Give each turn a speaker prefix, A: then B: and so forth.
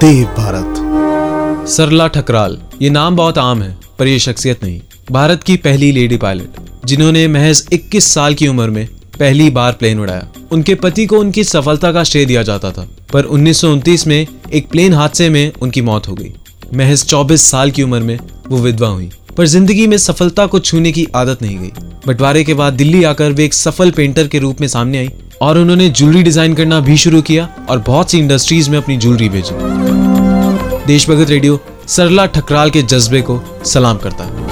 A: देव भारत।
B: सरला ठकराल, ये नाम बहुत आम है, पर ये शख्सियत नहीं। भारत की पहली लेडी पायलट, जिन्होंने महज 21 साल की उम्र में पहली बार प्लेन उड़ाया। उनके पति को उनकी सफलता का श्रेय दिया जाता था, पर उन्नीस सौ उनतीस में एक प्लेन हादसे में उनकी मौत हो गई। महज 24 साल की उम्र में वो विधवा हुई, पर ज़िंदगी में सफलता को छूने की आदत नहीं गई। बंटवारे के बाद दिल्ली आकर वे एक सफल पेंटर के रूप में सामने आई और उन्होंने ज्वेलरी डिज़ाइन करना भी शुरू किया और बहुत सी इंडस्ट्रीज़ में अपनी ज्वेलरी भेजी देशभगत रेडियो, सरला ठकराल के जज्बे को सलाम करता है।